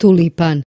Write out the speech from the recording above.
Tulipan.